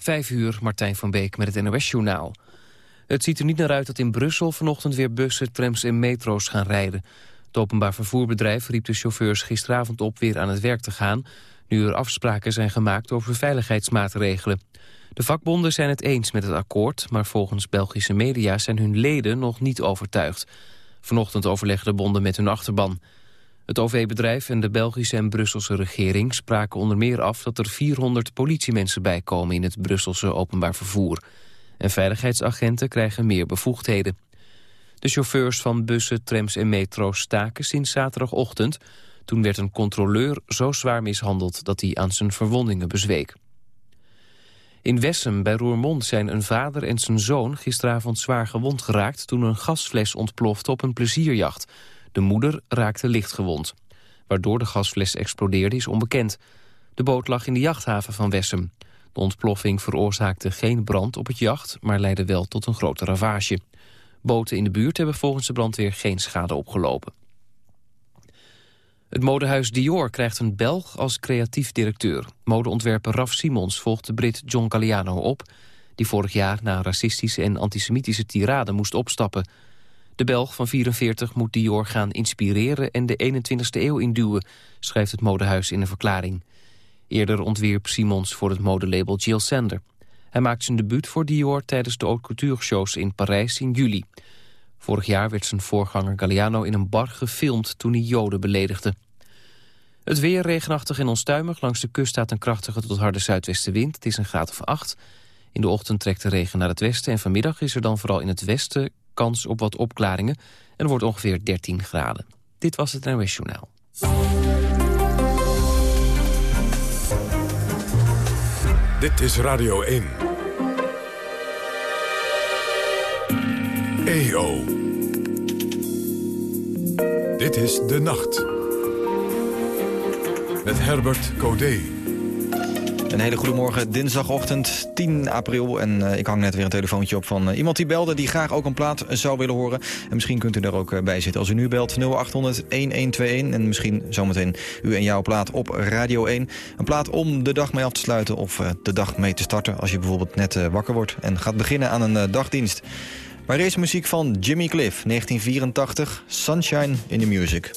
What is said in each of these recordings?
Vijf uur, Martijn van Beek met het NOS-journaal. Het ziet er niet naar uit dat in Brussel vanochtend weer bussen, trams en metro's gaan rijden. Het openbaar vervoerbedrijf riep de chauffeurs gisteravond op weer aan het werk te gaan... nu er afspraken zijn gemaakt over veiligheidsmaatregelen. De vakbonden zijn het eens met het akkoord, maar volgens Belgische media zijn hun leden nog niet overtuigd. Vanochtend overlegden de bonden met hun achterban. Het OV-bedrijf en de Belgische en Brusselse regering spraken onder meer af dat er 400 politiemensen bijkomen in het Brusselse openbaar vervoer. En veiligheidsagenten krijgen meer bevoegdheden. De chauffeurs van bussen, trams en metro's staken sinds zaterdagochtend. Toen werd een controleur zo zwaar mishandeld dat hij aan zijn verwondingen bezweek. In Wessem bij Roermond zijn een vader en zijn zoon gisteravond zwaar gewond geraakt... toen een gasfles ontplofte op een plezierjacht. De moeder raakte lichtgewond. Waardoor de gasfles explodeerde is onbekend. De boot lag in de jachthaven van Wessem. De ontploffing veroorzaakte geen brand op het jacht... maar leidde wel tot een grote ravage. Boten in de buurt hebben volgens de brandweer geen schade opgelopen. Het modehuis Dior krijgt een Belg als creatief directeur. Modeontwerper Raf Simons volgt de Brit John Galliano op... die vorig jaar na racistische en antisemitische tirade moest opstappen. De Belg van 44 moet Dior gaan inspireren en de 21ste eeuw induwen... schrijft het modehuis in een verklaring. Eerder ontwierp Simons voor het modelabel Jill Sander. Hij maakt zijn debuut voor Dior tijdens de haute couture shows in Parijs in juli... Vorig jaar werd zijn voorganger Galliano in een bar gefilmd toen hij Joden beledigde. Het weer regenachtig en onstuimig. Langs de kust staat een krachtige tot harde zuidwestenwind. Het is een graad of acht. In de ochtend trekt de regen naar het westen... en vanmiddag is er dan vooral in het westen kans op wat opklaringen. En er wordt ongeveer 13 graden. Dit was het NOS. Dit is Radio 1. EO. Dit is De Nacht. Met Herbert Codé. Een hele goede morgen, dinsdagochtend 10 april. En uh, ik hang net weer een telefoontje op van uh, iemand die belde... die graag ook een plaat zou willen horen. En misschien kunt u er ook bij zitten. Als u nu belt 0800-1121 en misschien zometeen u en jouw plaat op Radio 1. Een plaat om de dag mee af te sluiten of de dag mee te starten... als je bijvoorbeeld net wakker wordt en gaat beginnen aan een dagdienst. Maar eerst muziek van Jimmy Cliff, 1984, Sunshine in the Music.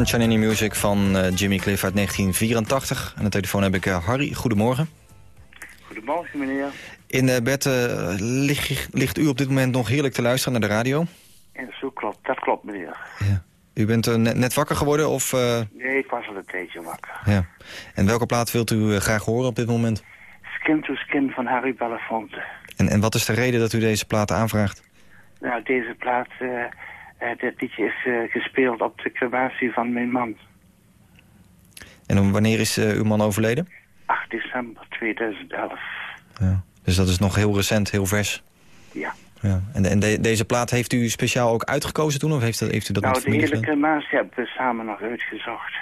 Sunshine in the Music van uh, Jimmy Cliff uit 1984. Aan de telefoon heb ik uh, Harry. Goedemorgen. Goedemorgen, meneer. In uh, bed ligt, ligt, u op dit moment nog heerlijk te luisteren naar de radio? Ja, zo klopt. Dat klopt, meneer. Ja. U bent net, net, wakker geworden? Of, Nee, ik was al een tijdje wakker. Ja. En welke plaat wilt u graag horen op dit moment? Skin to Skin van Harry Belafonte. En, en wat is de reden dat u deze plaat aanvraagt? Nou, deze plaat... Uh, dit liedje is uh, gespeeld op de crematie van mijn man. En wanneer is uh, uw man overleden? 8 december 2011. Ja. Dus dat is nog heel recent, heel vers? Ja. ja. En, en de, deze plaat heeft u speciaal ook uitgekozen toen? Of heeft, dat, heeft u dat nou, met de hele crematie hebben we samen nog uitgezocht.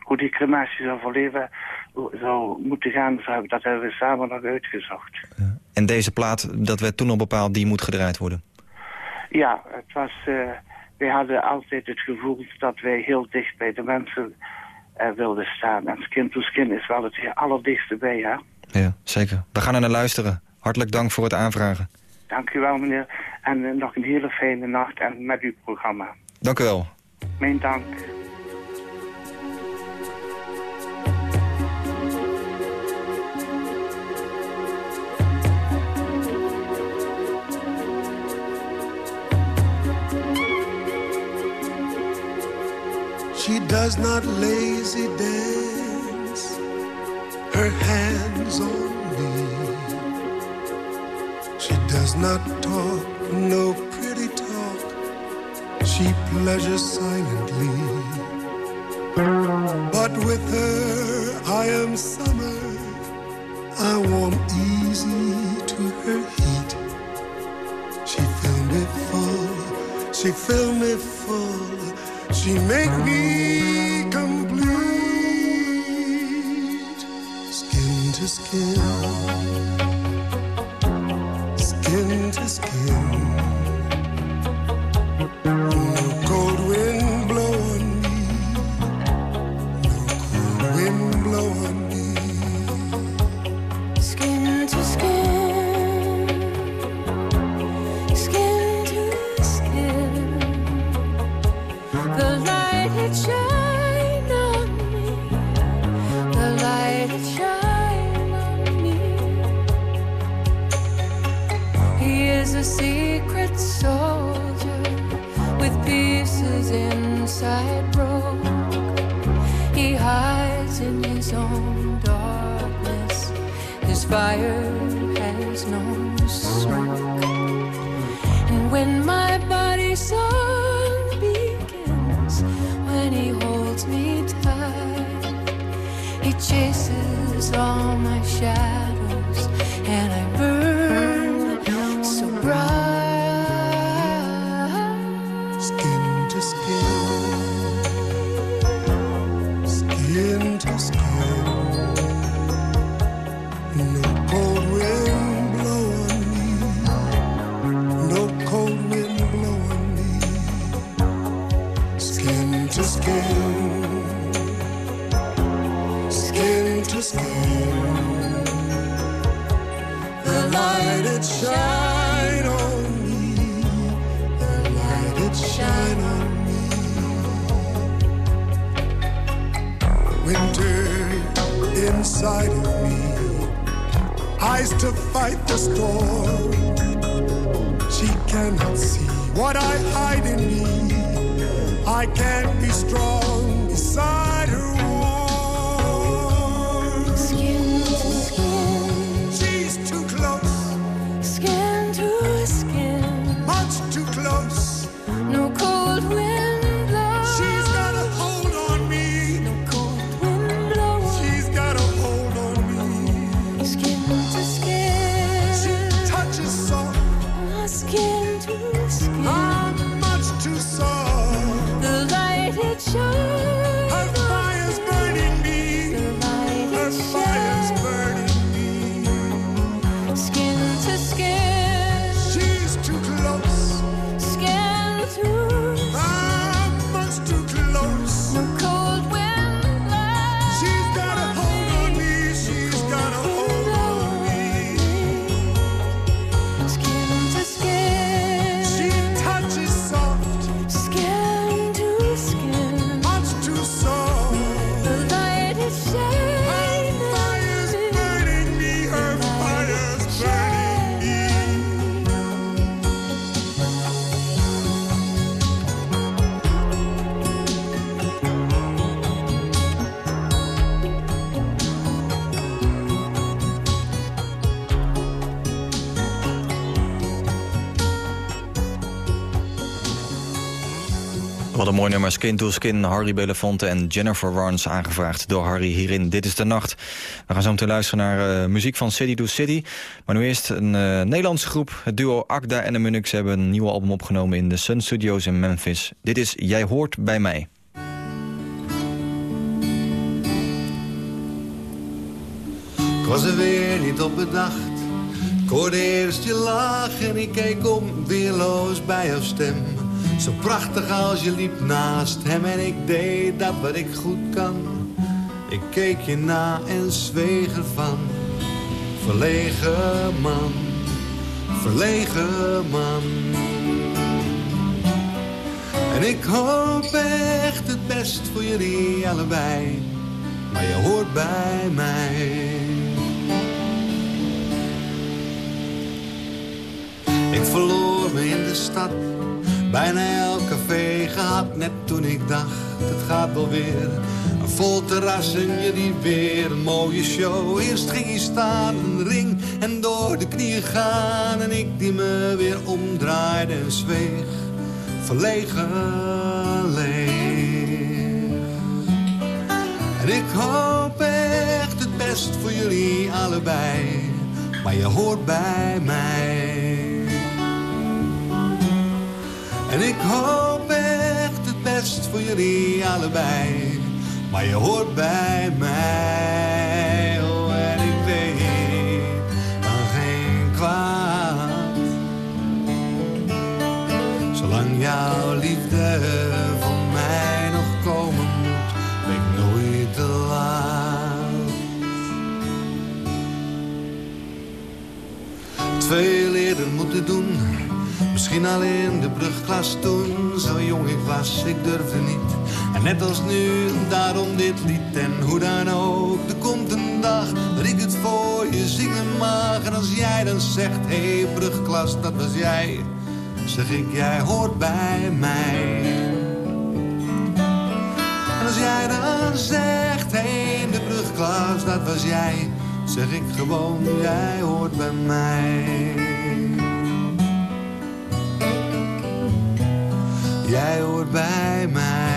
Hoe die crematie zou verleven, zou moeten gaan, dat hebben we samen nog uitgezocht. Ja. En deze plaat, dat werd toen al bepaald, die moet gedraaid worden? Ja, het was, uh, wij hadden altijd het gevoel dat wij heel dicht bij de mensen uh, wilden staan. En skin to skin is wel het allerdichtste bij, ja. Ja, zeker. We gaan er naar luisteren. Hartelijk dank voor het aanvragen. Dank u wel, meneer. En uh, nog een hele fijne nacht en met uw programma. Dank u wel. Mijn dank. She does not lazy dance her hands on me. She does not talk no pretty talk. She pleasures silently. But with her I am summer. I warm easy to her heat. She fill me full. She fill me full. She make me complete, skin to skin, skin to skin. Mooi nummer Skin to Skin, Harry Belafonte en Jennifer Warnes... aangevraagd door Harry hierin Dit is de Nacht. We gaan zo meteen luisteren naar uh, muziek van City to City. Maar nu eerst een uh, Nederlandse groep. Het duo Akda en de Munix hebben een nieuwe album opgenomen... in de Sun Studios in Memphis. Dit is Jij hoort bij mij. Ik was er weer niet op bedacht. Ik hoorde eerst je lach en ik keek om, weerloos bij jouw stem. Zo prachtig als je liep naast hem en ik deed dat wat ik goed kan. Ik keek je na en zweeg ervan. Verlegen man, verlegen man. En ik hoop echt het best voor jullie allebei. Maar je hoort bij mij. Ik verloor me in de stad Bijna elk café gehad, net toen ik dacht, het gaat wel weer. Een vol terras en jullie weer een mooie show. Eerst ging staan, een ring en door de knieën gaan. En ik die me weer omdraaide en zweeg, verlegen leeg. En ik hoop echt het best voor jullie allebei. Maar je hoort bij mij. En ik hoop echt het best voor jullie allebei. Maar je hoort bij mij. Oh, en ik weet dan geen kwaad. Zolang jouw liefde van mij nog komen moet, ben ik nooit te laat. Twee eerder moeten doen Misschien al in de brugklas toen, zo jong ik was, ik durfde niet. En net als nu, daarom dit lied en hoe dan ook. Er komt een dag dat ik het voor je zingen mag. En als jij dan zegt, hé hey, brugklas, dat was jij. Zeg ik, jij hoort bij mij. En als jij dan zegt, hé hey, de brugklas, dat was jij. Zeg ik gewoon, jij hoort bij mij. Jij hoort bij mij.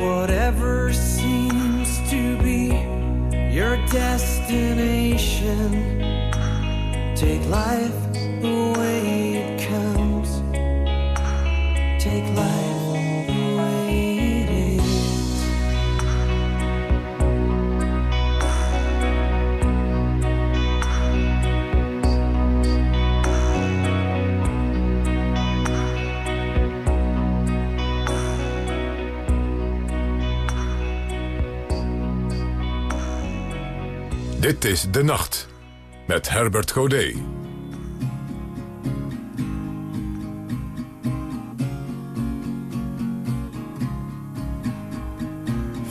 Whatever seems to be your destination, take life the way. Dit is De Nacht met Herbert Godet.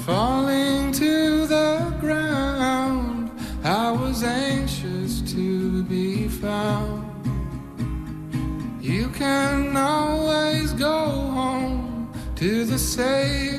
Falling to the ground, I was anxious to be found. You can always go home to the safety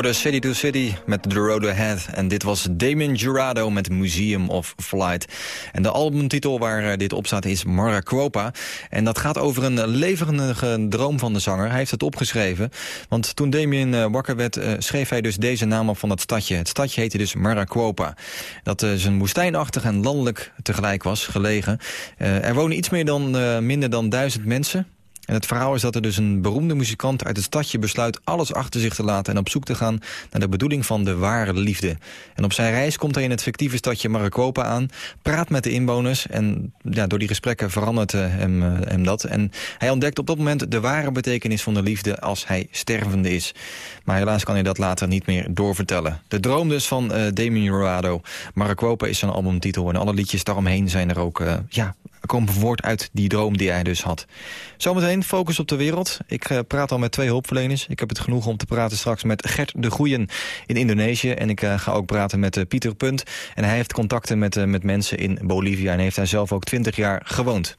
Jorden City to City met The Road Ahead. En dit was Damon Jurado met Museum of Flight. En de albumtitel waar eh, dit op staat is Maricopa. En dat gaat over een levendige droom van de zanger. Hij heeft het opgeschreven. Want toen Damien eh, wakker werd, eh, schreef hij dus deze naam op van dat stadje. Het stadje heette dus Maricopa. Dat eh, zijn woestijnachtig en landelijk tegelijk was, gelegen. Er wonen iets meer dan, minder dan duizend mensen. En het verhaal is dat er dus een beroemde muzikant uit het stadje besluit alles achter zich te laten en op zoek te gaan naar de bedoeling van de ware liefde. En op zijn reis komt hij in het fictieve stadje Maricopa aan, praat met de inwoners en ja, door die gesprekken verandert eh, hem, eh, hem dat. En hij ontdekt op dat moment de ware betekenis van de liefde als hij stervende is. Maar helaas kan hij dat later niet meer doorvertellen. De droom dus van eh Damien Jurado. Maricopa is zijn albumtitel en alle liedjes daaromheen zijn er ook, ja, komen voort uit die droom die hij dus had. Zometeen focus op de wereld. Ik eh, praat al met twee hulpverleners. Ik heb het genoeg om te praten straks met Gert de Goeien in Indonesië. En ik eh, ga ook praten met eh, Pieter Punt. En hij heeft contacten met, met mensen in Bolivia. En heeft daar zelf ook 20 jaar gewoond.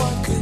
one could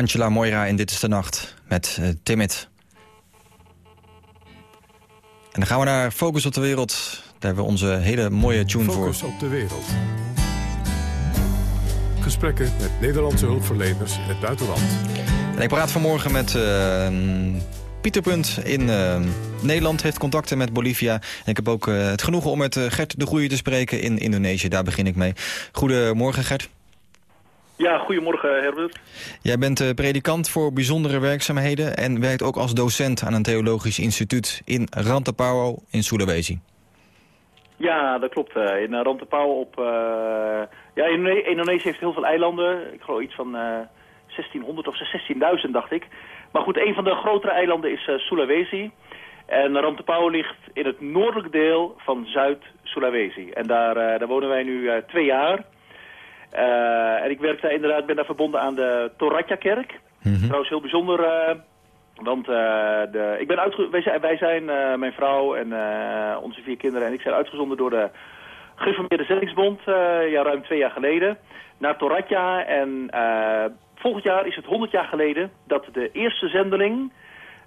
Angela Moira in Dit is de Nacht met eh, Timid. En dan gaan we naar Focus op de Wereld. Daar hebben we onze hele mooie tune voor. Focus op de wereld. Gesprekken met Nederlandse hulpverleners in het buitenland. En ik praat vanmorgen met eh, Pieter Punt in eh, Nederland. Heeft contacten met Bolivia. En ik heb ook eh, het genoegen om met eh, Gert de Groeier te spreken in Indonesië. Daar begin ik mee. Goedemorgen Gert. Ja, goedemorgen Herbert. Jij bent eh, predikant voor bijzondere werkzaamheden... en werkt ook als docent aan een theologisch instituut in Rantapao in Sulawesi. Ja, dat klopt. eh, In uh, Rantepauw op... eh, ja, Indone- Indonesië heeft heel veel eilanden. Ik geloof iets van eh 1600 of 16.000, dacht ik. Maar goed, een van de grotere eilanden is eh, Sulawesi. En Rantepauw ligt in het noordelijk deel van Zuid-Sulawesi. En daar, eh, daar wonen wij nu eh, twee jaar. Eh, en ik werk daar inderdaad, ben daar verbonden aan de Toratja-kerk. Trouwens heel bijzonder, eh, want eh, de, ik ben wij zijn, wij zijn mijn vrouw en onze vier kinderen en ik zijn uitgezonden door de gereformeerde zendingsbond, ja, ruim twee jaar geleden, naar Toratja. En volgend jaar is het 100 jaar geleden dat de eerste zendeling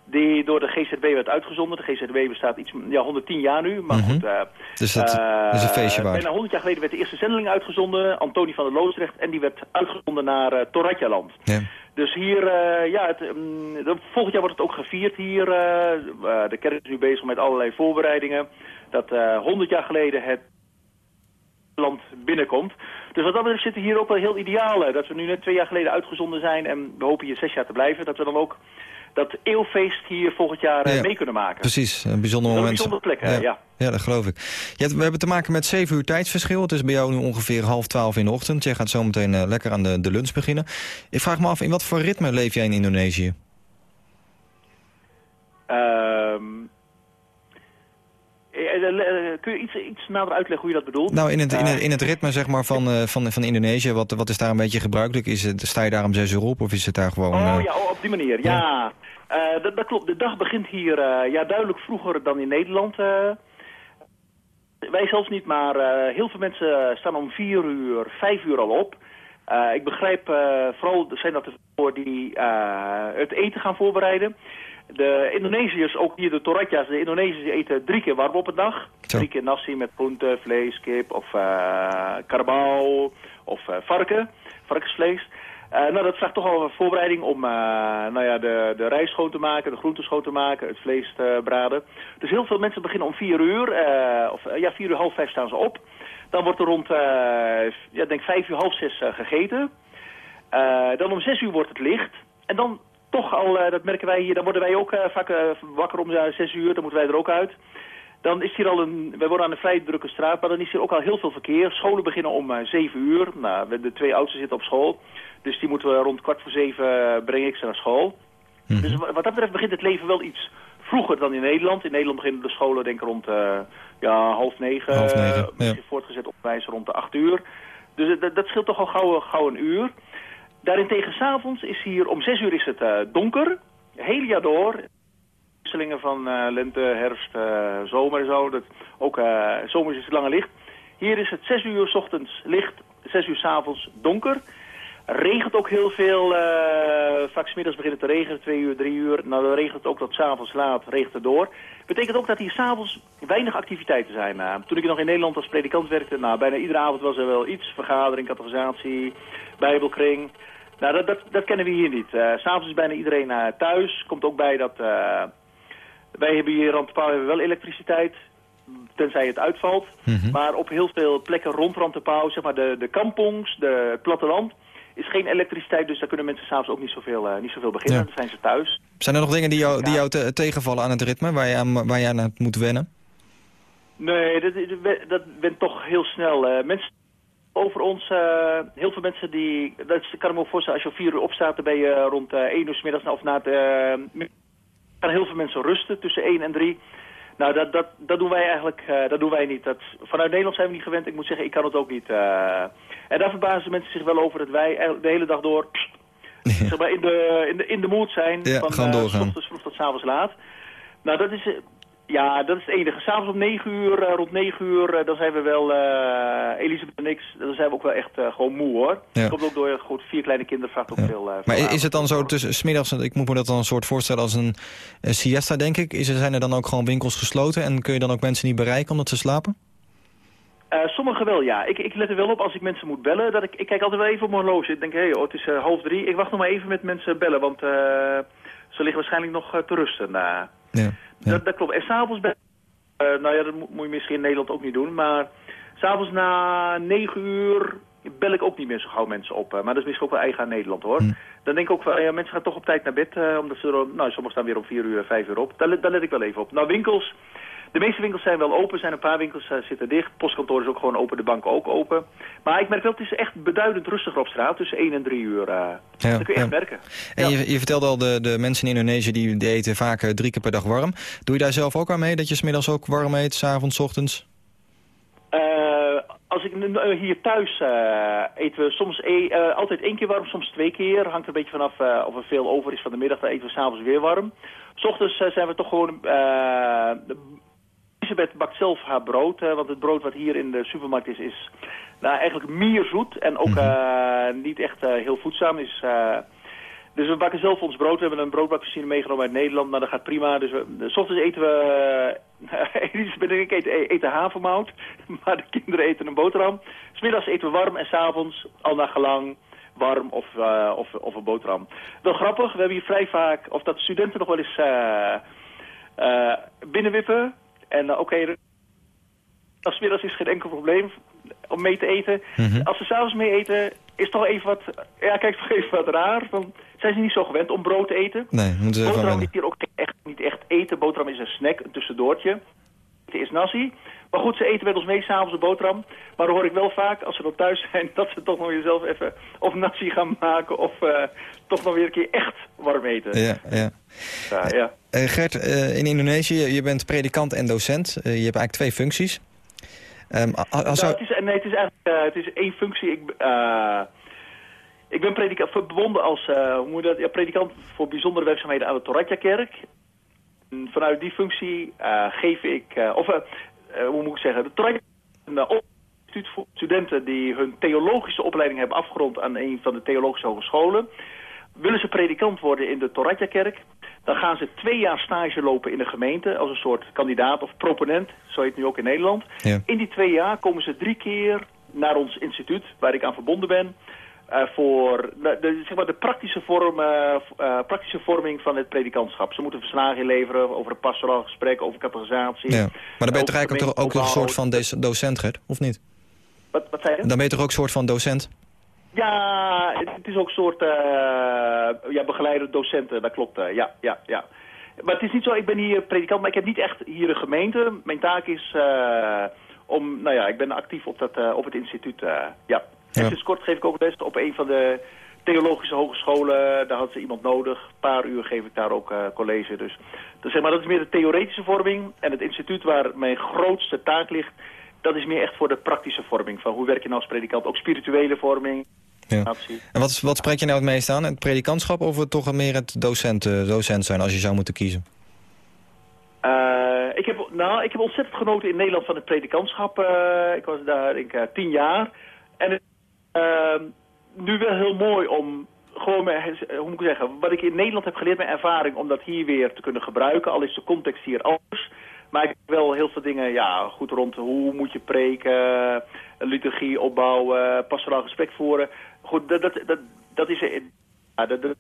die door de GZB werd uitgezonden. De GZB bestaat iets, ja, 110 jaar nu, maar Mhm. goed... eh, Dus dat eh, is een feestje waard. Bijna 100 jaar geleden werd de eerste zendeling uitgezonden, Antonie van der Loosdrecht, en die werd uitgezonden naar eh Toratja-land. Ja. Dus hier, ja, het, mm, volgend jaar wordt het ook gevierd hier. de kerk is nu bezig met allerlei voorbereidingen. Dat eh 100 jaar geleden het land binnenkomt. Dus wat dat betreft zitten hier ook wel heel ideaal. eh, Dat we nu net twee jaar geleden uitgezonden zijn en we hopen hier zes jaar te blijven. Dat we dan ook dat eeuwfeest hier volgend jaar eh, Ja. mee kunnen maken. Precies, een bijzonder is een moment. bijzondere plek, hè, ja. ja, dat geloof ik. We hebben te maken met 7 uur tijdsverschil. Het is bij jou nu ongeveer half twaalf in de ochtend. Jij gaat zo meteen eh, lekker aan de, de lunch beginnen. Ik vraag me af, in wat voor ritme leef jij in Indonesië? Ehm, eh, eh, eh, kun je iets, iets nader uitleggen hoe je dat bedoelt? Nou, in het, in het, Eh, in het ritme zeg maar, van, eh, van, van Indonesië, wat, wat is daar een beetje gebruikelijk? Is het, sta je daar om 6 uur op of is het daar gewoon... Oh eh, ja, oh, op die manier, ja. Eh, dat, dat klopt, de dag begint hier eh, ja, duidelijk vroeger dan in Nederland. eh. wij zelfs niet, maar eh, heel veel mensen staan om vier uur, vijf uur al op. Eh, ik begrijp, eh, vooral zijn dat de voor die eh, het eten gaan voorbereiden. De Indonesiërs, ook hier de Toratja's, de Indonesiërs eten drie keer warm op een dag. Zo. Drie keer nasi met groente, vlees, kip of karbouw of eh, varken, varkensvlees. Eh, nou, dat vraagt toch al een voorbereiding om eh, nou ja, de, de rijst schoon te maken, de groenten schoon te maken, het vlees te braden. Dus heel veel mensen beginnen om vier uur, of ja, vier uur, half vijf staan ze op. Dan wordt er rond, ja, denk vijf uur, half zes gegeten. Dan om zes uur wordt het licht. En dan toch al, eh, dat merken wij hier, dan worden wij ook eh, vaak eh, wakker om zes uur, dan moeten wij er ook uit. Dan is hier al een, wij wonen aan een vrij drukke straat, maar dan is hier ook al heel veel verkeer. Scholen beginnen om zeven uur. Nou, de twee oudsten zitten op school. Dus die moeten we rond kwart voor zeven uh, breng ik ze naar school. Dus wa- wat dat betreft begint het leven wel iets vroeger dan in Nederland. In Nederland beginnen de scholen denk ik rond ja, half negen. Half negen, eh, misschien voortgezet onderwijs rond de acht uur. Dus dat scheelt toch al gauw, gauw een uur. Daarentegen s'avonds is hier om zes uur is het eh, donker. Heel jaar door. Wisselingen van eh, lente, herfst, eh, zomer en zo. Dat, ook zomers is het lange licht. Hier is het zes uur 's ochtends licht, zes uur 's avonds donker. Regent ook heel veel. eh vaak 's middags begint het te regenen, twee uur, drie uur. Nou, dan regent het ook tot 's avonds laat, regent het door. Betekent ook dat hier s'avonds weinig activiteiten zijn. Eh, toen ik nog in Nederland als predikant werkte, nou, bijna iedere avond was er wel iets. Vergadering, catechisatie, bijbelkring. Nou, dat, dat, dat kennen we hier niet. S S'avonds is bijna iedereen thuis. Komt ook bij dat... wij hebben hier rond de paal hebben we wel elektriciteit, tenzij het uitvalt. Maar op heel veel plekken rond rond de paal, zeg maar de, de kampongs, de, het platteland, is geen elektriciteit. Dus daar kunnen mensen s'avonds ook niet zoveel, eh, niet zoveel beginnen. Ja. Dan zijn ze thuis. Zijn er nog dingen die jou, die jou te- tegenvallen aan het ritme, waar je aan, waar je aan het moet wennen? Nee, dat, dat, bent toch heel snel. eh, mensen over ons, eh, heel veel mensen die... Dat is- kan ik me ook voorstellen, als je om vier uur opstaat, dan ben je rond één uur 's middags of na het... gaan heel veel mensen rusten tussen 1 en 3. Nou, dat, dat, dat doen wij eigenlijk dat doen wij niet. Dat, vanuit Nederland zijn we niet gewend. Ik moet zeggen, ik kan het ook niet. En daar verbazen mensen zich wel over dat wij de hele dag door zeg maar, in, de, in, de, in de mood zijn. Ja, van gewoon eh, doorgaan. s ochtends vroeg tot 's avonds laat. Nou, dat is... eh, Ja, dat is het enige. S'avonds om 9 uur, eh, rond 9 uur, dan zijn we wel, Elisabeth en ik, dan zijn we ook wel echt gewoon moe hoor. Ja. Komt ook door goed, vier kleine kinderen vraagt ook veel. Maar veel i- is het dan zo tussen smiddags, ik moet me dat dan een soort voorstellen als een siesta, denk ik. Is er, zijn er dan ook gewoon winkels gesloten en kun je dan ook mensen niet bereiken omdat ze slapen? Eh, sommigen wel, ja. Ik, ik let er wel op als ik mensen moet bellen. Dat ik, ik kijk altijd wel even op mijn horloge. Ik denk, hé, hey, oh, het is eh, half drie. Ik wacht nog maar even met mensen bellen, want eh, ze liggen waarschijnlijk nog te rusten. eh. Ja. Dat, dat klopt. En s'avonds bellen, nou ja, dat moet, moet je misschien in Nederland ook niet doen. Maar s'avonds na negen uur bel ik ook niet meer zo gauw mensen op. maar dat is misschien ook wel eigen aan Nederland, hoor. Dan denk ik ook, wel, ja, mensen gaan toch op tijd naar bed. omdat ze er, nou, sommigen staan weer om vier uur, vijf uur op. Daar, daar let ik wel even op. Nou, winkels... De meeste winkels zijn wel open, zijn een paar winkels eh, zitten dicht. Postkantoor is ook gewoon open, de banken ook open. Maar ik merk wel, het is echt beduidend rustiger op straat, tussen 1 en 3 uur. Ja, dat kun je echt ja. merken. En je, je vertelde al, de, de mensen in Indonesië die, die eten vaak eh, drie keer per dag warm. Doe je daar zelf ook aan mee, dat je smiddags ook warm eet, s'avonds, 's ochtends? Als ik hier thuis eten we soms e- altijd één keer warm, soms twee keer. Hangt er een beetje vanaf eh, of er veel over is van de middag. Dan eten we s'avonds weer warm. S ochtends zijn we toch gewoon... Elisabeth bakt zelf haar brood. eh, want het brood wat hier in de supermarkt is, is nou, eigenlijk meer zoet. En ook eh, niet echt eh, heel voedzaam. Is, dus we bakken zelf ons brood. We hebben een broodbakmachine meegenomen uit Nederland. Maar dat gaat prima. Dus we, s ochtends eten we... Elisabeth en ik eten, eten havermout. Maar de kinderen eten een boterham. Smiddags eten we warm en s'avonds al naar gelang warm of, of, of een boterham. Wel grappig, we hebben hier vrij vaak... Of dat studenten nog wel eens binnenwippen. En eh, oké, als middags is geen enkel probleem om mee te eten. Als ze s'avonds mee eten, is toch even wat... Ja, kijk, toch even wat raar. Van, zijn ze niet zo gewend om brood te eten? Nee, moeten ze Boterham is hier ook echt, niet echt eten. Boterham is een snack, een tussendoortje. Het is nasi. Maar goed, ze eten met ons mee s'avonds een boterham. Maar dan hoor ik wel vaak, als ze dan thuis zijn, dat ze toch nog weer zelf even of nasi gaan maken... of eh, toch nog weer een keer echt warm eten. Ja, ja. Ja, ja. Eh, Gert, eh, in Indonesië, je bent predikant en docent. Eh, je hebt eigenlijk twee functies. Ehm, als Nou, het, is, nee, het is eigenlijk eh, het is één functie. Ik, eh, ik ben predikant, verbonden als eh, hoe moet dat, ja, predikant voor bijzondere werkzaamheden aan de Toratja-kerk. En Vanuit die functie eh, geef ik, eh, of eh, hoe moet ik zeggen, de Toratja een instituut voor studenten die hun theologische opleiding hebben afgerond aan een van de theologische hogescholen. Willen ze predikant worden in de Toratja-kerk, dan gaan ze twee jaar stage lopen in de gemeente als een soort kandidaat of proponent, zo heet het nu ook in Nederland. Ja. In die twee jaar komen ze drie keer naar ons instituut, waar ik aan verbonden ben, eh, voor de, de, zeg maar de praktische, vorm, eh, eh, praktische vorming van het predikantschap. Ze moeten verslagen inleveren over een pastoraal gesprek, over categorisatie. ja. Maar dan ben je toch eigenlijk ook, ook een soort van docent, Gert? Of niet? Wat, wat zei je? Dan ben je toch ook een soort van docent? Ja, het, het is ook een soort ja, begeleider, docenten, dat klopt. ja, ja, ja. Maar het is niet zo, ik ben hier predikant, maar ik heb niet echt hier een gemeente. Mijn taak is om, nou ja, ik ben actief op, dat, op het instituut, ja. En sinds kort geef ik ook les op een van de theologische hogescholen. Daar had ze iemand nodig. Een paar uur geef ik daar ook eh, college. Dus, dus zeg maar, dat is meer de theoretische vorming. En het instituut waar mijn grootste taak ligt, dat is meer echt voor de praktische vorming. Van hoe werk je nou als predikant? Ook spirituele vorming. Ja. En wat, wat spreek je nou het meest aan? Het predikantschap of het toch meer het docent, eh, docent zijn als je zou moeten kiezen? Eh, ik, heb, nou, ik heb ontzettend genoten in Nederland van het predikantschap. Ik was daar denk tien jaar. En het, nu wel heel mooi om gewoon, hoe moet ik zeggen, wat ik in Nederland heb geleerd, mijn ervaring, om dat hier weer te kunnen gebruiken. Al is de context hier anders. Maar ik heb wel heel veel dingen, ja, goed rond hoe moet je preken, liturgie opbouwen, pastoraal gesprek voeren. Goed, dat, dat, dat, dat is eh, ja, dat, dat,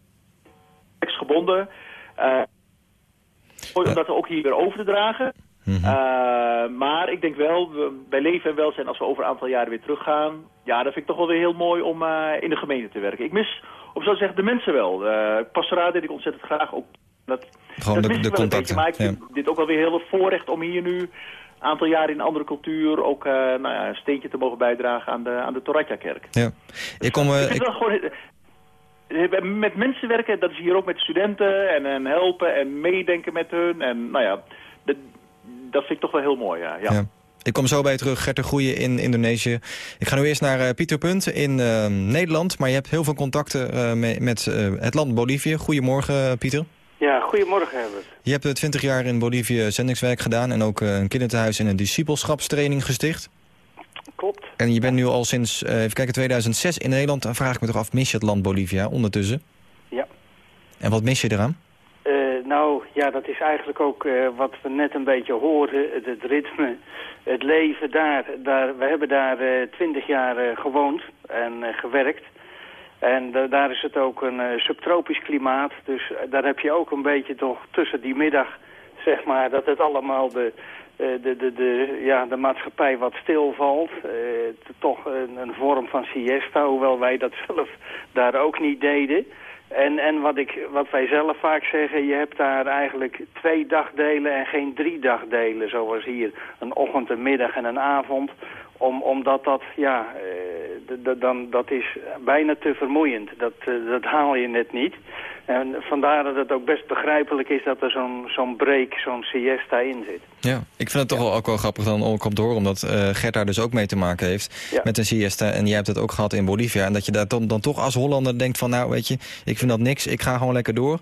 gebonden. Eh om dat ook hier weer over te dragen. Mhm. Eh, maar ik denk wel, we- bij leven en welzijn, als we over een aantal jaren weer teruggaan... ja, dat vind ik toch wel weer heel mooi om eh, in de gemeente te werken. Ik mis, of zou zeggen, de mensen wel. Uh, pastoraat deed ik ontzettend graag ook. Dat, Gewoon dat de- een beetje, contacten, maar ik vind dit ook wel weer heel voorrecht om hier nu... een aantal jaren in een andere cultuur ook eh, nou ja, een steentje te mogen bijdragen aan de, aan de Toratja-kerk. Ja. Ik kom, eh, Ik gewoon... eh, Met mensen werken, dat is hier ook met studenten en, en helpen en meedenken met hun. En nou ja, dat vind ik toch wel heel mooi, ja. ja. ja. ik kom zo bij je terug, Gert de Goeie in Indonesië. Ik ga nu eerst naar eh, Pieter Punt in eh, Nederland. Maar je hebt heel veel contacten eh, me- met eh, het land Bolivie. Goedemorgen, Pieter. Ja, goedemorgen Herbert. Je hebt eh, 20 jaar in Bolivie zendingswerk gedaan... en ook een kinderthuis en een discipelschapstraining gesticht. Klopt. En je bent nu al sinds, eh, even kijken, 2006 in Nederland. Dan vraag ik me toch af, mis je het land Bolivia ondertussen? Ja. En wat mis je eraan? Eh, nou, ja, dat is eigenlijk ook eh, wat we net een beetje hoorden. Het, ritme, het leven daar. daar we hebben daar twintig jaar eh, gewoond en eh, gewerkt. En da- daar is het ook een eh, subtropisch klimaat. Dus eh, daar heb je ook een beetje toch tussen die middag, zeg maar, dat het allemaal de, eh, de, de, de, ja, de maatschappij wat stilvalt. Eh, toch een, een vorm van siesta, hoewel wij dat zelf daar ook niet deden. En, en wat, ik, wat wij zelf vaak zeggen, je hebt daar eigenlijk twee dagdelen en geen drie dagdelen. Zoals hier een ochtend, een middag en een avond. Om, omdat dat, ja, eh, dan, dat is bijna te vermoeiend. Dat, eh, dat haal je net niet. En vandaar dat het ook best begrijpelijk is dat er zo'n zo'n break, zo'n siesta in zit. Ja, ik vind het toch wel ook wel grappig dan ook te horen... omdat eh Gert daar dus ook mee te maken heeft Ja. met een siesta... en jij hebt het ook gehad in Bolivia. En dat je daar dan, dan toch als Hollander denkt van... nou, weet je, ik vind dat niks, ik ga gewoon lekker door.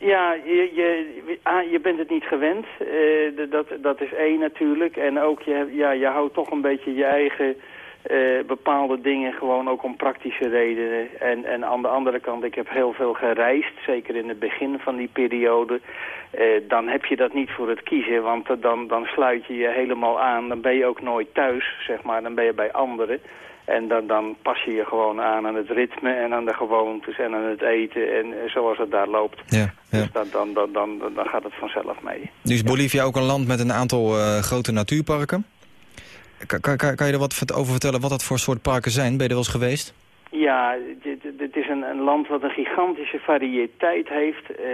Ja, je, je, ah, je bent het niet gewend. Eh, dat, dat is één natuurlijk. En ook, je, ja, je houdt toch een beetje je eigen eh, bepaalde dingen gewoon ook om praktische redenen. En, en aan de andere kant, ik heb heel veel gereisd, zeker in het begin van die periode. Eh, dan heb je dat niet voor het kiezen, want dan, dan sluit je je helemaal aan. Dan ben je ook nooit thuis, zeg maar. Dan ben je bij anderen. En dan, dan pas je je gewoon aan aan het ritme en aan de gewoontes en aan het eten en eh, zoals het daar loopt. Ja, ja. Dus dan, dan, dan, dan, dan gaat het vanzelf mee. Nu is Bolivia ook een land met een aantal eh, grote natuurparken. Kan, kan, kan je er wat over vertellen wat dat voor soort parken zijn? Ben je er wel eens geweest? Ja, dit, dit is een, een land wat een gigantische variëteit heeft eh,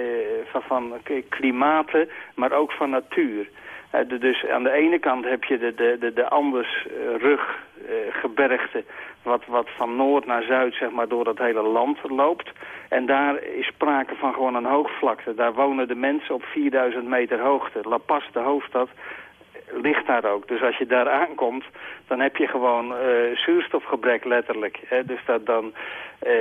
van, van klimaten, maar ook van natuur. Eh, dus aan de ene kant heb je de, de, de, de Andes eh, ruggebergte, wat, wat van noord naar zuid zeg maar, door dat hele land loopt. En daar is sprake van gewoon een hoogvlakte. Daar wonen de mensen op 4000 meter hoogte. La Paz, de hoofdstad, ligt daar ook. Dus als je daar aankomt, dan heb je gewoon eh, zuurstofgebrek letterlijk. Hè? Dus dat dan, eh,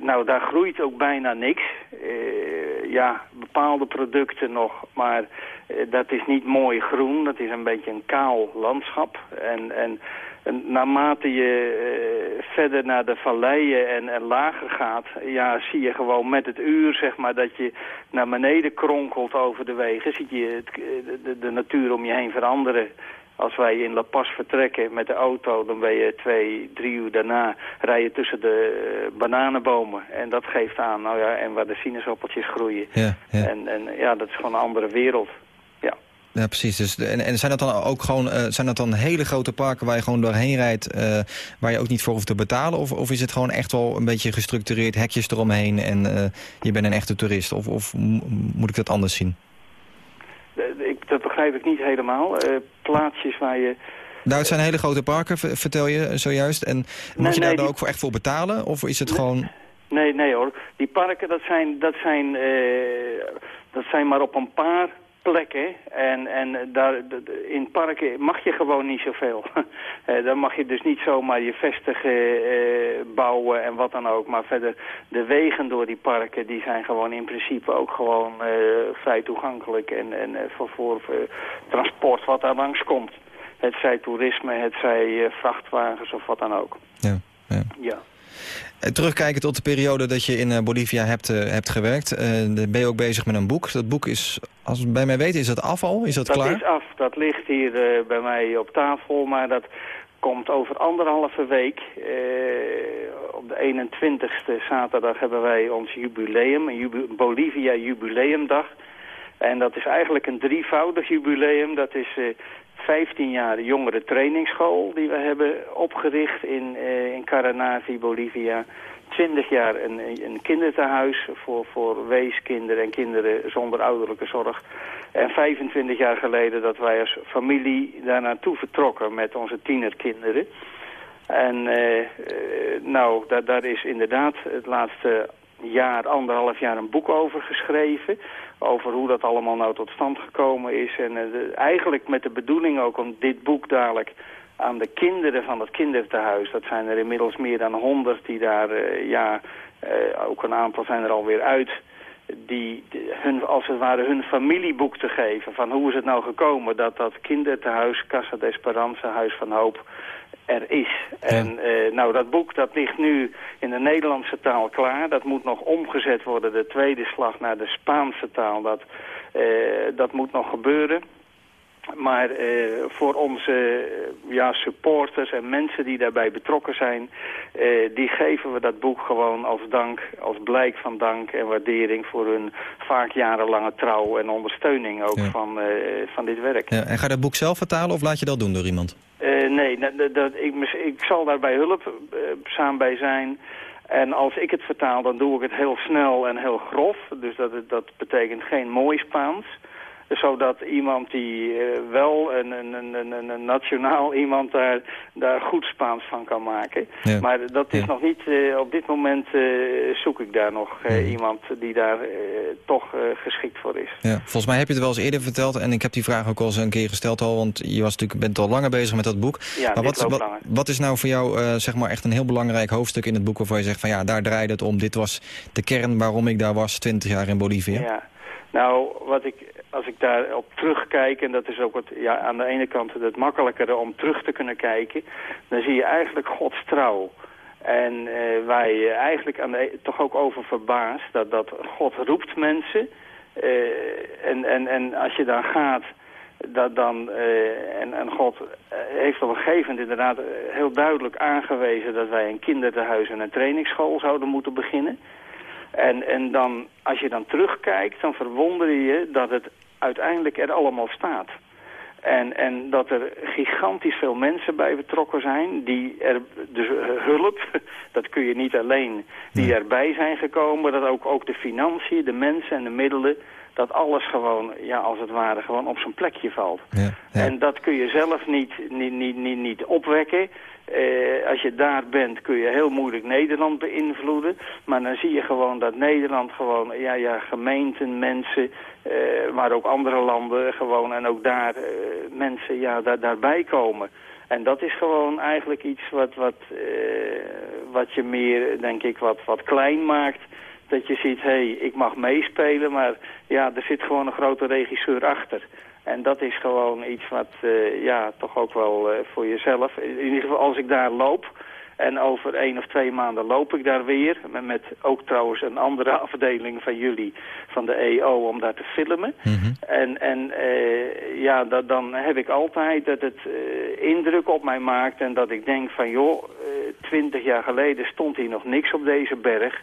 nou daar groeit ook bijna niks. Eh, ja, bepaalde producten nog, maar dat is niet mooi groen. Dat is een beetje een kaal landschap. En, en, en naarmate je eh, verder naar de valleien en, en lager gaat, ja, zie je gewoon met het uur, zeg maar, dat je naar beneden kronkelt over de wegen. Zie je het, eh, de, de natuur om je heen veranderen. Als wij in La Paz vertrekken met de auto, dan ben je twee, drie uur daarna rijden tussen de eh, bananenbomen. En dat geeft aan, nou ja, en waar de sinaasappeltjes groeien. Ja, ja. En, en ja, dat is gewoon een andere wereld. Ja. Precies. Dus, en, en zijn dat dan ook gewoon eh, zijn dat dan hele grote parken waar je gewoon doorheen rijdt, eh, waar je ook niet voor hoeft te betalen? Of, of is het gewoon echt wel een beetje gestructureerd, hekjes eromheen en eh, je bent een echte toerist? Of, of moet ik dat anders zien? Ik, dat begrijp ik niet helemaal. Plaatsjes waar je... Nou, het zijn hele grote parken, ver- vertel je zojuist. En moet Nee, je daar nee, dan die- ook voor echt voor betalen? Of is het Nee. gewoon... Nee, nee hoor. Die parken, dat zijn, dat zijn, dat zijn maar op een paar plekken. En, en daar, in parken mag je gewoon niet zoveel. Eh, dan mag je dus niet zomaar je vestigen, eh, bouwen en wat dan ook. Maar verder, de wegen door die parken, die zijn gewoon in principe ook gewoon eh, vrij toegankelijk. En, en eh, voor, voor transport wat daar langs komt. Het zij toerisme, het zij vrachtwagens of wat dan ook. Ja, ja. Ja. Eh, Terugkijken tot de periode dat je in eh, Bolivia hebt, eh, hebt gewerkt. ben je ook bezig met een boek. Dat boek is, als bij mij weet, is dat afval? Is dat, Dat klaar? is af. Dat ligt hier bij mij op tafel, maar dat komt over anderhalve week. Eh, op de 21ste zaterdag hebben wij ons jubileum, een jubi- Bolivia jubileumdag. En dat is eigenlijk een drievoudig jubileum. Dat is eh 15 jaar jongere trainingsschool die we hebben opgericht in, eh in Caranavi, Bolivia. 20 jaar een, een voor, voor weeskinderen en kinderen zonder ouderlijke zorg. En 25 jaar geleden dat wij als familie daar naartoe vertrokken met onze tienerkinderen. En eh, eh, nou, daar is inderdaad het laatste jaar, anderhalf jaar een boek over geschreven. Over hoe dat allemaal nou tot stand gekomen is. En eh, eigenlijk met de bedoeling ook om dit boek dadelijk aan de kinderen van het kinderthuis. Dat zijn er inmiddels meer dan honderd die daar, eh, ja, eh, ook een aantal zijn er alweer uit. die, hun, als het ware hun familieboek te geven. Van hoe is het nou gekomen dat dat kinderthuis, Casa de Esperanza, Huis van Hoop, er is. En eh, nou, dat boek dat ligt nu in de Nederlandse taal klaar. Dat moet nog omgezet worden, de tweede slag naar de Spaanse taal. Dat, eh, dat moet nog gebeuren. Maar eh, voor onze eh, ja, supporters en mensen die daarbij betrokken zijn... eh, die geven we dat boek gewoon als dank, als blijk van dank en waardering... voor hun vaak jarenlange trouw en ondersteuning ook Ja. van, van dit werk. Ja, en ga je dat boek zelf vertalen of laat je dat doen door iemand? Nee, dat, ik, ik zal daarbij hulp samen bij zijn. En als ik het vertaal, dan doe ik het heel snel en heel grof. Dus dat, dat betekent geen mooi Spaans. Zodat iemand die eh, wel een, een, een, een- nationaal iemand daar, daar goed Spaans van kan maken. Ja. Maar dat is Ja. nog niet, eh, op dit moment eh, zoek ik daar nog eh, iemand die daar toch geschikt voor is. Ja, volgens mij heb je het wel eens eerder verteld en ik heb die vraag ook al eens een keer gesteld al, want je was natuurlijk, bent al langer bezig met dat boek. Ja, maar wat, wat, langer. wat is nou voor jou zeg maar echt een heel belangrijk hoofdstuk in het boek waarvan je zegt van ja, daar draaide het om, dit was de kern waarom ik daar was 20 jaar in Bolivia? Ja. Nou, wat ik, als ik daarop terugkijk, en dat is ook het, ja, aan de ene kant het makkelijkere om terug te kunnen kijken, dan zie je eigenlijk Gods trouw. En eh, waar je eigenlijk aan de, e- toch ook over verbaast dat, dat God roept mensen. eh, en, en, en als je dan gaat, dat dan, eh, en, en God heeft op een gegeven moment inderdaad heel duidelijk aangewezen dat wij een kinderthuis en een trainingsschool zouden moeten beginnen. En, en dan, als je dan terugkijkt, dan verwonder je dat het uiteindelijk er allemaal staat. En, en dat er gigantisch veel mensen bij betrokken zijn, die er, dus eh, hulp, dat kun je niet alleen, die erbij zijn gekomen, dat ook, ook de financiën, de mensen en de middelen, dat alles gewoon, ja, als het ware, gewoon op zijn plekje valt. Ja, ja. En dat kun je zelf niet, niet, niet, niet, niet opwekken. Eh, als je daar bent kun je heel moeilijk Nederland beïnvloeden. Maar dan zie je gewoon dat Nederland gewoon, ja, ja, gemeenten, mensen, maar ook andere landen gewoon en ook daar eh, mensen ja, daar, daarbij komen. En dat is gewoon eigenlijk iets wat, wat, eh, wat je meer, denk ik, wat, wat klein maakt. Dat je ziet, hé, hey, ik mag meespelen, maar ja, er zit gewoon een grote regisseur achter. En dat is gewoon iets wat, eh, ja, toch ook wel eh, voor jezelf. In ieder geval als ik daar loop, en over één of twee maanden loop ik daar weer. Met, ook trouwens een andere afdeling van jullie, van de EO, om daar te filmen. En, en eh, ja, dat, dan heb ik altijd dat het eh, indruk op mij maakt. En dat ik denk van, joh, eh, twintig jaar geleden stond hier nog niks op deze berg.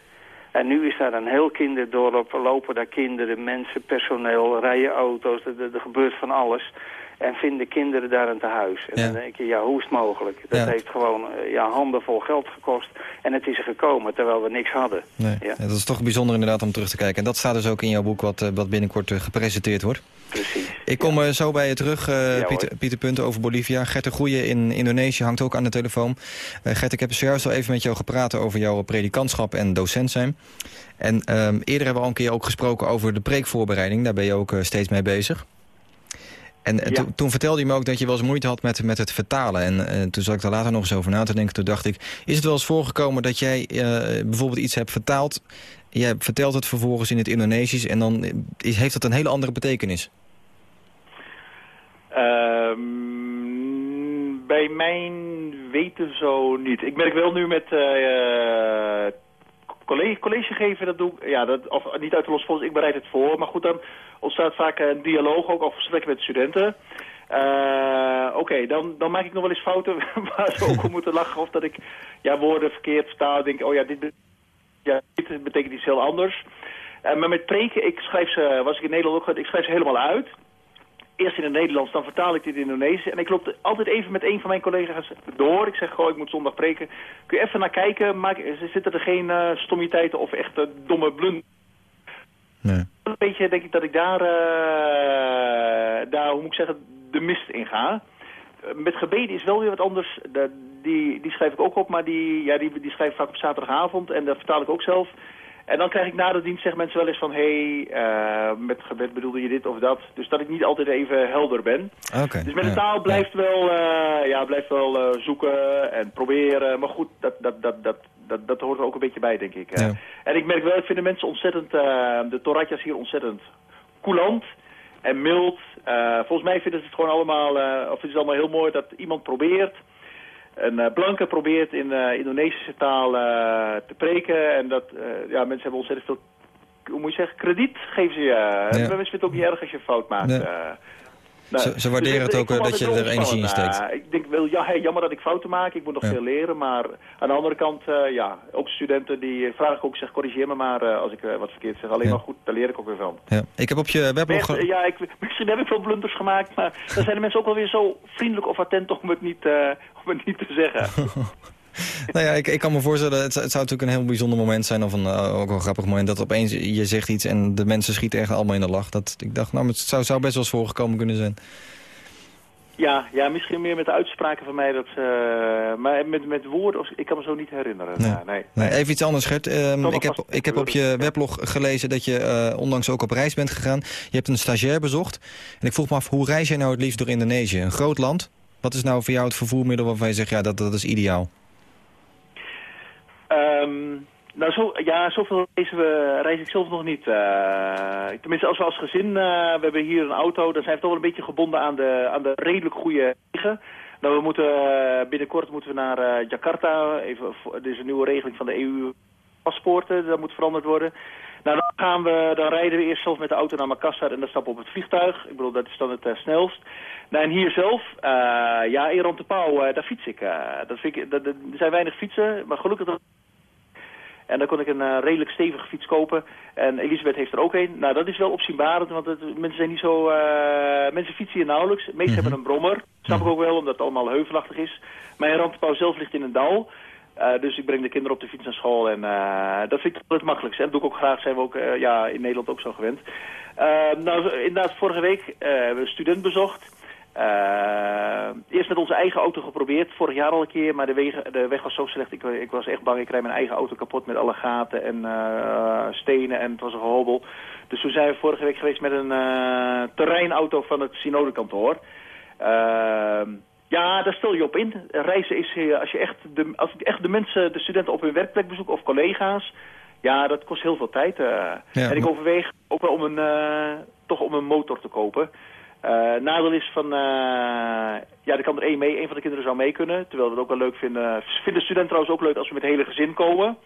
En nu is daar een heel kinderdorp, lopen daar kinderen, mensen, personeel, rijden auto's, er gebeurt van alles. En vinden kinderen daar een tehuis. En Ja. dan denk je, ja, hoe is het mogelijk? Dat Ja. heeft gewoon eh, ja, handenvol geld gekost. En het is er gekomen, terwijl we niks hadden. Nee. Ja. Dat is toch bijzonder inderdaad om terug te kijken. En dat staat dus ook in jouw boek wat, eh, wat binnenkort eh, gepresenteerd wordt. Precies. Ik kom zo bij je terug, Pieter. Pieter Punten over Bolivia. Gert de Goeie in Indonesië hangt ook aan de telefoon. Gert, ik heb zojuist al even met jou gepraat over jouw predikantschap en docent zijn. En ehm, eerder hebben we al een keer ook gesproken over de preekvoorbereiding. Daar ben je ook steeds mee bezig. En eh, Ja. toen- toen vertelde je me ook dat je wel eens moeite had met, met het vertalen. En eh, toen zat ik daar later nog eens over na te denken. Toen dacht ik, is het wel eens voorgekomen dat jij eh, bijvoorbeeld iets hebt vertaald... jij vertelt het vervolgens in het Indonesisch... en dan is- heeft dat een hele andere betekenis? Ehm, bij mijn weten zo niet. Ik merk wel nu met college, college geven, dat doe ik, ja, dat, of niet uit de los volgens, ik bereid het voor. Maar goed, dan ontstaat vaak een dialoog ook of gesprekken met studenten. Eh, Oké, dan, dan maak ik nog wel eens fouten waar ze ook om moeten lachen. Of dat ik ja, woorden verkeerd vertaal. Denk, oh ja, dit, ja, dit betekent iets heel anders. Eh, maar met preken, ik schrijf ze, was ik in Nederland ook, ik schrijf ze helemaal uit eerst in het Nederlands, dan vertaal ik dit in het Indonesisch. En ik loop altijd even met een van mijn collega's door. Ik zeg, goh, ik moet zondag preken. Kun je even naar kijken? Maak, zitten er geen eh stommiteiten of echt eh, domme blunders? Nee. Een beetje denk ik dat ik daar, eh, daar hoe moet ik zeggen, de mist in ga. Met gebeden is wel weer wat anders. De- die, die schrijf ik ook op, maar die, ja, die, die schrijf ik vaak op zaterdagavond. En dat vertaal ik ook zelf. En dan krijg ik na de dienst zeggen mensen wel eens van... hé, hey, eh, met gebed bedoelde je dit of dat. Dus dat ik niet altijd even helder ben. Dus met de ja. taal blijft wel, eh, ja, blijft wel eh, zoeken en proberen. Maar goed, dat, dat, dat, dat, dat, dat hoort er ook een beetje bij, denk ik. eh. Ja. En ik merk wel, ik vind de mensen ontzettend... eh, de Toratjas hier ontzettend coulant en mild. Eh, volgens mij vinden ze het gewoon allemaal... eh, of het is allemaal heel mooi dat iemand probeert... Een eh, blanke probeert in eh, Indonesische taal eh, te preken. En dat, ja, mensen hebben ontzettend veel, hoe moet je zeggen, krediet geven ze je. En Mensen vinden het ook niet erg als je een fout maakt. Nee. Eh. Nou, Ze- ze waarderen het ook, eh, dat je er energie in steekt. Eh, ik denk wel, ja, hey, jammer dat ik fouten maak. Ik moet nog Ja. veel leren. Maar aan de andere kant, eh, ja, ook studenten die vraag ik ook, zeg corrigeer me maar eh, als ik wat verkeerd zeg. Alleen Ja. maar goed, daar leer ik ook weer van. Ja. Ik heb op je weblog... Ge- eh, ja, ik, misschien heb ik veel blunders gemaakt, maar dan zijn de mensen ook wel weer zo vriendelijk of attent om het niet, om het niet te zeggen. Nou ja, ik, ik kan me voorstellen, het, zou- het zou natuurlijk een heel bijzonder moment zijn... of een, eh, ook wel een grappig moment, dat opeens je zegt iets... en de mensen schieten echt allemaal in de lach. Dat, ik dacht, nou, het zou, zou best wel eens voorgekomen kunnen zijn. Ja, ja, misschien meer met de uitspraken van mij. Dat, eh, maar met, met woorden, of- ik kan me zo niet herinneren. Nee. Ja, nee. Nee, even iets anders, Gert. Ehm, ik, heb, ik heb op je weblog gelezen dat je eh, onlangs ook op reis bent gegaan. Je hebt een stagiair bezocht. En ik vroeg me af, hoe reis jij nou het liefst door Indonesië? Een groot land? Wat is nou voor jou het vervoermiddel waarvan je zegt, ja, dat, dat is ideaal? Ehm, nou, zo, ja, zoveel reizen we, reis ik zelf nog niet. Eh, tenminste, als we als gezin, eh, we hebben hier een auto, dan zijn we toch wel een beetje gebonden aan de, aan de redelijk goede wegen. Nou, we moeten, eh, binnenkort moeten we naar Jakarta. Even, er is een nieuwe regeling van de EU-paspoorten, dat moet veranderd worden. Nou, dan, gaan we, dan rijden we eerst zelf met de auto naar Makassar en dan stappen we op het vliegtuig. Ik bedoel, dat is dan het snelst. Nou, en hier zelf, eh, ja, in de Pauw, eh, daar fiets ik. dat ik er zijn weinig fietsen, maar gelukkig dat en dan kon ik een eh, redelijk stevige fiets kopen. En Elisabeth heeft er ook een. Nou, dat is wel opzienbarend, want het, mensen zijn niet zo... eh, mensen fietsen hier nauwelijks. Meesten hebben een brommer. Snap ik ook wel, omdat het allemaal heuvelachtig is. Mijn randpauw zelf ligt in een dal. Eh, dus ik breng de kinderen op de fiets naar school. En dat vind ik het makkelijkste. En dat doe ik ook graag. Zijn we ook ja, in Nederland ook zo gewend. Nou, inderdaad, vorige week hebben we een student bezocht. Eh, eerst met onze eigen auto geprobeerd, vorig jaar al een keer, maar de, wegen, de weg was zo slecht. Ik, ik was echt bang, ik rijd mijn eigen auto kapot met alle gaten en eh, stenen en het was een gehobbel. Dus toen zijn we vorige week geweest met een eh, terreinauto van het synodekantoor. Ehm ja, daar stel je op in. Reizen is, als je echt de, als ik echt de mensen, de studenten op hun werkplek bezoek of collega's, ja, dat kost heel veel tijd. Ja, en ik overweeg ook wel om een, toch om een motor te kopen. Eh nadeel is van, eh, ja, er kan er één mee, één van de kinderen zou mee kunnen. Terwijl we het ook wel leuk vinden. Vinden studenten trouwens ook leuk als we met het hele gezin komen.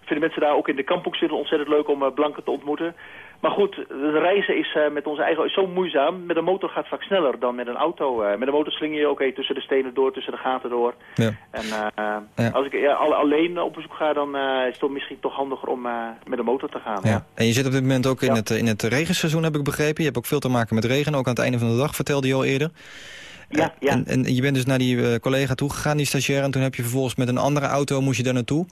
Vinden mensen daar ook in de campus zitten ontzettend leuk om eh, blanken te ontmoeten. Maar goed, de reizen is eh, met onze eigen is zo moeizaam. Met een motor gaat het vaak sneller dan met een auto. Eh, met een motor sling je oké tussen de stenen door, tussen de gaten door. Ja. En eh, Ja. als ik ja, alleen op bezoek ga, dan eh, is het toch misschien toch handiger om eh, met een motor te gaan. Ja. En je zit op dit moment ook in, het, in het regenseizoen, heb ik begrepen. Je hebt ook veel te maken met regen, ook aan het einde van de dag, vertelde je al eerder. Ja, Eh, ja. En, en je bent dus naar die eh, collega toegegaan, die stagiair... en toen heb je vervolgens met een andere auto moest je daar naartoe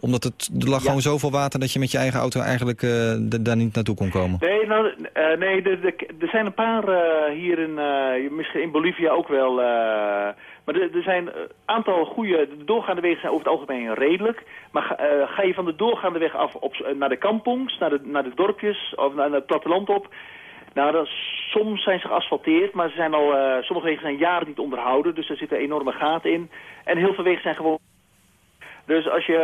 omdat het, er lag Ja. gewoon zoveel water dat je met je eigen auto eigenlijk eh, daar niet naartoe kon komen. Nee, nou, eh, nee er zijn een paar eh, hier in, misschien in Bolivia ook wel. maar er, zijn een aantal goede, de doorgaande wegen zijn over het algemeen redelijk. Maar ga, ga je van de doorgaande weg af op, naar de kampongs, naar de, naar de dorpjes of naar, naar het platteland op... Nou, soms zijn ze geasfalteerd, maar ze zijn al, sommige wegen zijn jaren niet onderhouden. Dus er zitten enorme gaten in. En heel veel wegen zijn gewoon... Dus als je...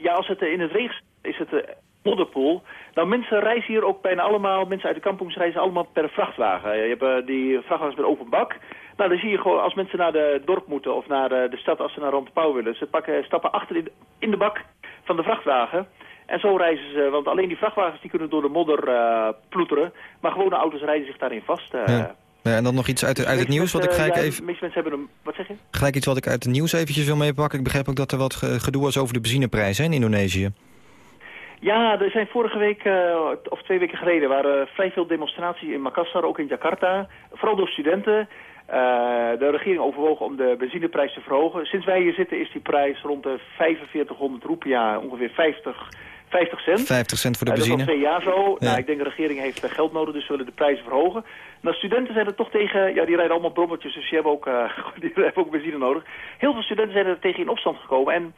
Ja, als het in het regen is het eh, modderpoel. Nou, mensen reizen hier ook bijna allemaal, mensen uit de kampongs reizen allemaal per vrachtwagen. Je hebt eh, die vrachtwagens met open bak. Nou, dan zie je gewoon, als mensen naar de dorp moeten of naar de, de stad, als ze naar Rondpauw willen, ze pakken, stappen achter in de, in de bak van de vrachtwagen. En zo reizen ze, want alleen die vrachtwagens die kunnen door de modder eh, ploeteren. Maar gewone auto's rijden zich daarin vast. eh. Ja. Ja, en dan nog iets uit, Dus uit het nieuws, wat ik gelijk ja, even... Mensen hebben een... Wat zeg je? Gelijk iets wat ik uit het nieuws eventjes wil meepakken. Ik begreep ook dat er wat ge- gedoe was over de benzineprijzen hè, in Indonesië. Ja, er zijn vorige week, eh, of twee weken geleden, waren vrij veel demonstraties in Makassar, ook in Jakarta. Vooral door studenten. Eh, de regering overwoog om de benzineprijs te verhogen. Sinds wij hier zitten is die prijs rond de 4500 roepia, ongeveer 50, 50 cent. 50 cent voor de Eh, dat is al benzine. twee jaar zo. Ja. Nou, ik denk de regering heeft geld nodig, dus ze willen de prijzen verhogen. Nou, studenten zijn er toch tegen, ja, die rijden allemaal brommertjes, dus die hebben ook, eh, die hebben ook benzine nodig. Heel veel studenten zijn er tegen in opstand gekomen. En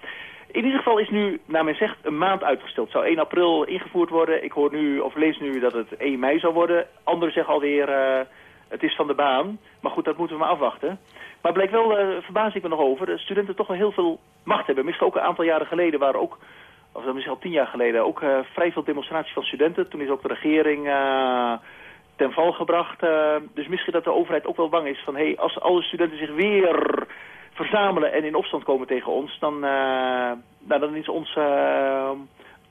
in ieder geval is nu, naar men zegt, een maand uitgesteld. Het zou 1 april ingevoerd worden. Ik hoor nu, of lees nu dat het 1 mei zou worden. Anderen zeggen alweer, eh, het is van de baan. Maar goed, dat moeten we maar afwachten. Maar blijkt wel, eh verbaas ik me nog over, dat studenten toch wel heel veel macht hebben. Misschien ook een aantal jaren geleden waren ook, of dat misschien al tien jaar geleden, ook vrij veel demonstraties van studenten. Toen is ook de regering ten val gebracht. eh, dus misschien dat de overheid ook wel bang is van, hé, hey, als alle studenten zich weer verzamelen en in opstand komen tegen ons, dan, eh, nou, dan is ons, eh,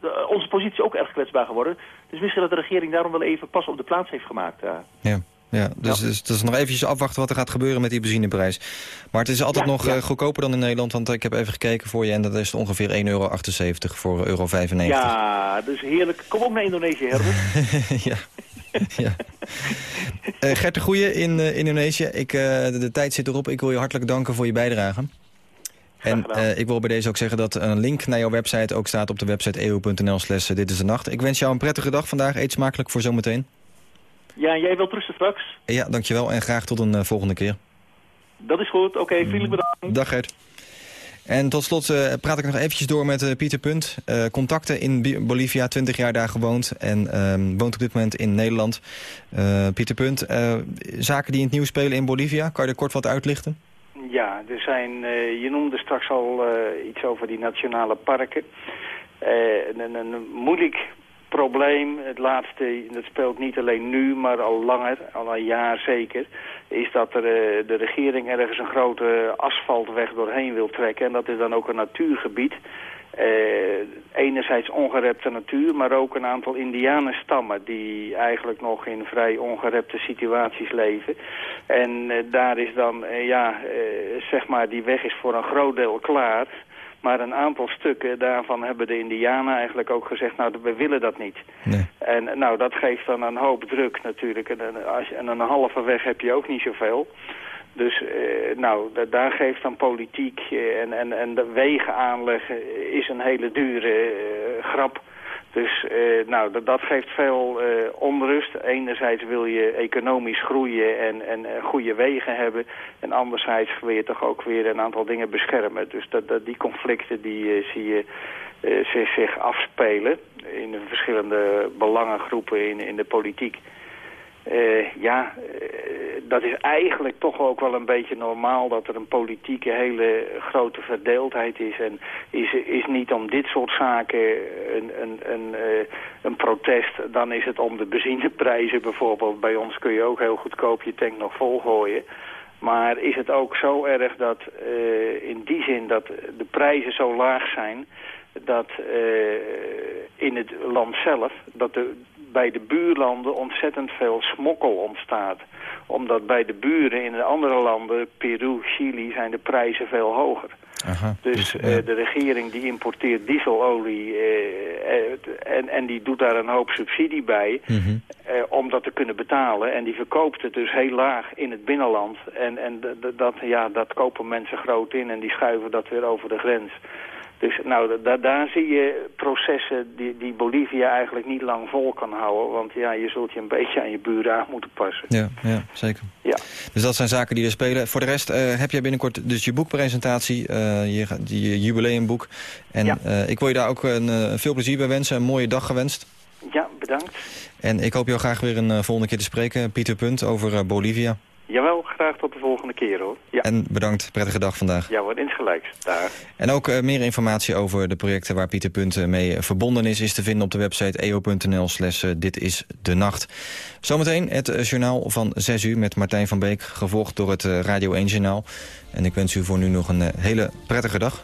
de- onze positie ook erg kwetsbaar geworden. Dus misschien dat de regering daarom wel even pas op de plaats heeft gemaakt. Ja. Ja, dus, dus het is nog eventjes afwachten wat er gaat gebeuren met die benzineprijs. Maar het is altijd Ja, nog ja. goedkoper dan in Nederland, want ik heb even gekeken voor je... en dat is ongeveer 1,78 euro voor euro 95. Ja, dus heerlijk. Kom ook naar Indonesië, Herbert. ja. ja. Eh, Gert de Goeie in eh, Indonesië. Ik, eh, de, de tijd zit erop. Ik wil je hartelijk danken voor je bijdrage. En ik wil bij deze ook zeggen dat een link naar jouw website ook staat op de website eo.nl slash dit is de nacht. Ik wens jou een prettige dag vandaag. Eet smakelijk voor zometeen. Ja, en jij wilt rusten straks? Ja, dankjewel en graag tot een volgende keer. Dat is goed. Oké, vriendelijk bedankt. Dag Gert. En tot slot eh, praat ik nog eventjes door met eh, Pieter Punt. Eh, contacten in Bolivia, 20 jaar daar gewoond en ehm, woont op dit moment in Nederland. Pieter Punt, zaken die in het nieuws spelen in Bolivia, kan je er kort wat uitlichten? Ja, er zijn, je noemde straks al iets over die nationale parken. Een, een moeilijk probleem, het laatste, dat speelt niet alleen nu, maar al langer, al een jaar zeker, is dat er, eh, de regering ergens een grote asfaltweg doorheen wil trekken. En dat is dan ook een natuurgebied. Eh, enerzijds ongerepte natuur, maar ook een aantal indianenstammen die eigenlijk nog in vrij ongerepte situaties leven. En eh, daar is dan, ja, zeg maar, die weg is voor een groot deel klaar. Maar een aantal stukken daarvan hebben de indianen eigenlijk ook gezegd, nou, we willen dat niet. Nee. En nou, dat geeft dan een hoop druk natuurlijk. En, als en een halve weg heb je ook niet zoveel. Dus eh, nou, da- daar geeft dan politiek eh, en, en, en de wegen aanleggen is een hele dure eh, grap. Dus eh, nou, dat, geeft veel eh, onrust. Enerzijds wil je economisch groeien en, en eh, goede wegen hebben. En anderzijds wil je toch ook weer een aantal dingen beschermen. Dus dat, die conflicten die zie je zich, zich afspelen in de verschillende belangengroepen in, in de politiek. Eh, ja, eh, dat is eigenlijk toch ook wel een beetje normaal dat er een politieke hele grote verdeeldheid is. En is, is niet om dit soort zaken een, een, een, eh, een protest, dan is het om de benzineprijzen bijvoorbeeld. Bij ons kun je ook heel goedkoop je tank nog volgooien. Maar is het ook zo erg dat in die zin dat de prijzen zo laag zijn dat in het land zelf, dat er bij de buurlanden ontzettend veel smokkel ontstaat. Omdat bij de buren in de andere landen, Peru, Chili, zijn de prijzen veel hoger. Aha, Dus ja. eh, de regering die importeert dieselolie eh, eh, en, en die doet daar een hoop subsidie bij Mhm. om dat te kunnen betalen. En die verkoopt het dus heel laag in het binnenland. En, en dat, ja, dat kopen mensen groot in en die schuiven dat weer over de grens. Dus nou, da- daar zie je processen die, die Bolivia eigenlijk niet lang vol kan houden. Want ja, je zult je een beetje aan je buren aan moeten passen. Ja, ja, zeker. Ja. Dus dat zijn zaken die er spelen. Voor de rest eh, heb jij binnenkort dus je boekpresentatie, eh, je, je jubileumboek. En Ja. eh, ik wil je daar ook een, veel plezier bij wensen, een mooie dag gewenst. Ja, bedankt. En ik hoop jou graag weer een volgende keer te spreken, Pieter Punt, over Bolivia. Jawel, graag tot de volgende keer hoor. Ja, En bedankt, prettige dag vandaag. ja hoor, insgelijks. Daar. En ook eh, meer informatie over de projecten waar Pieter Punt eh, mee eh, verbonden is... is te vinden op de website eo.nl slash dit is de nacht. Zometeen het journaal van 6 uur met Martijn van Beek... gevolgd door het Radio 1 journaal. En ik wens u voor nu nog een hele prettige dag.